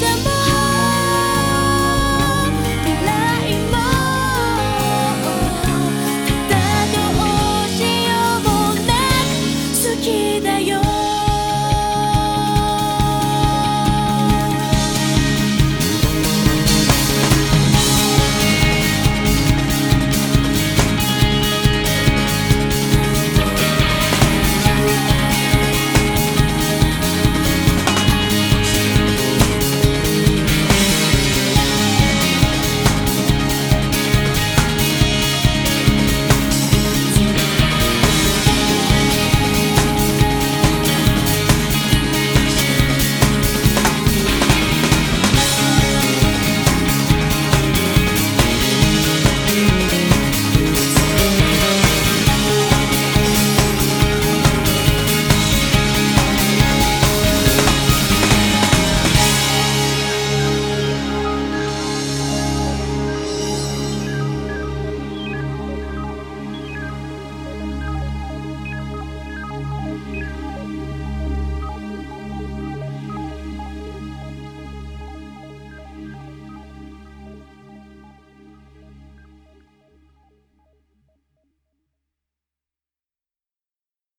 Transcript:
Come